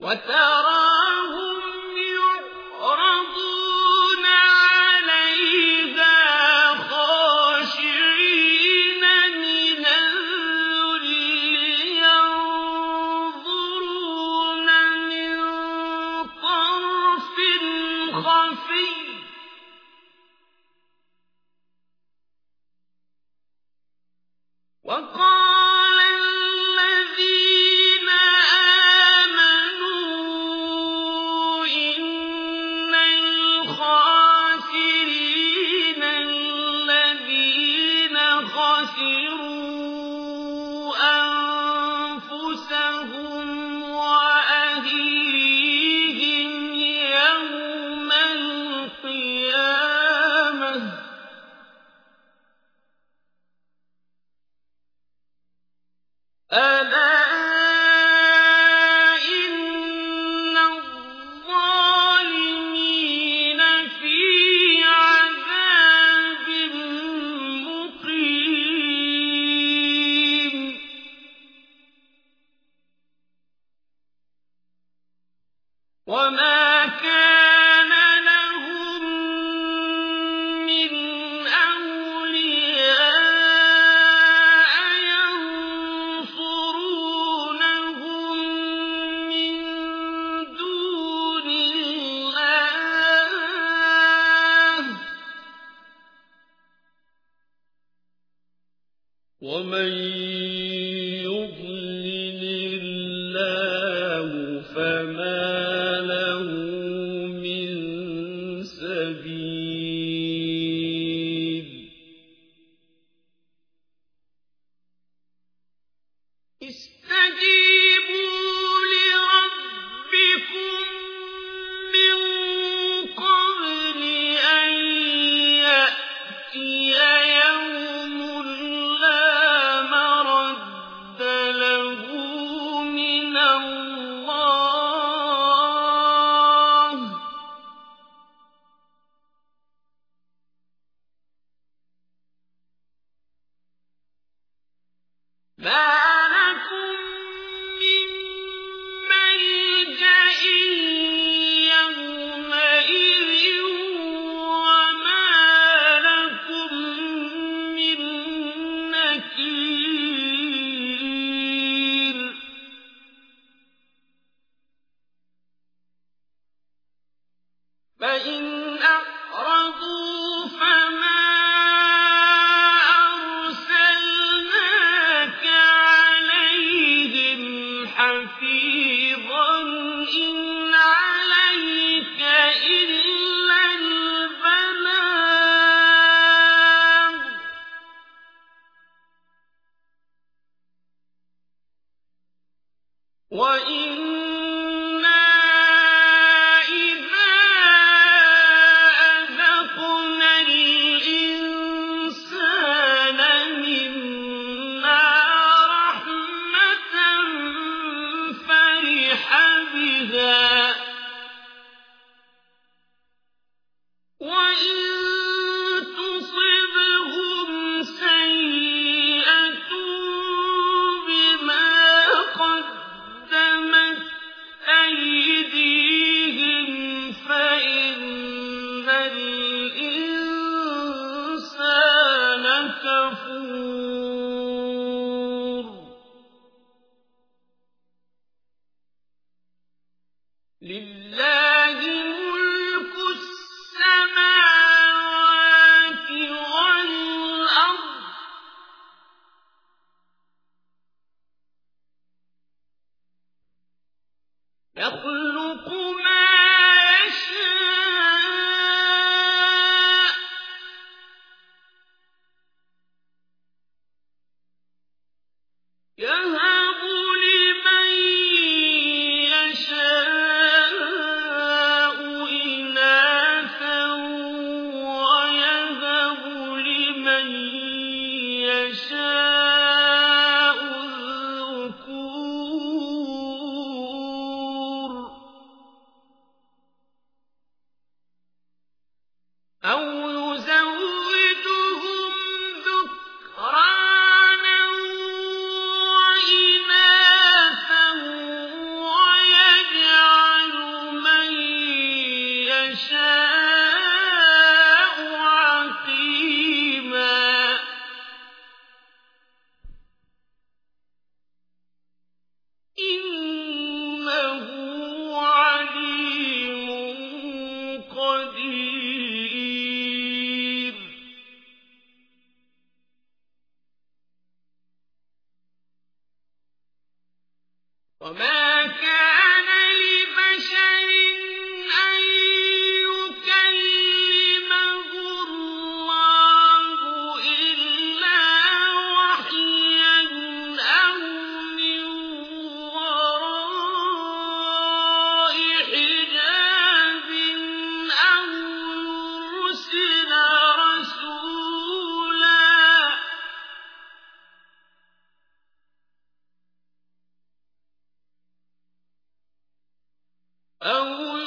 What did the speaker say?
وتراهم يعرضون عليها خاشعين من الذل ينظرون من طرف خفي. وقال أَجْلٌ وما كان لهم من أولياء ينصرونهم من دون الله ومن فإن لله أو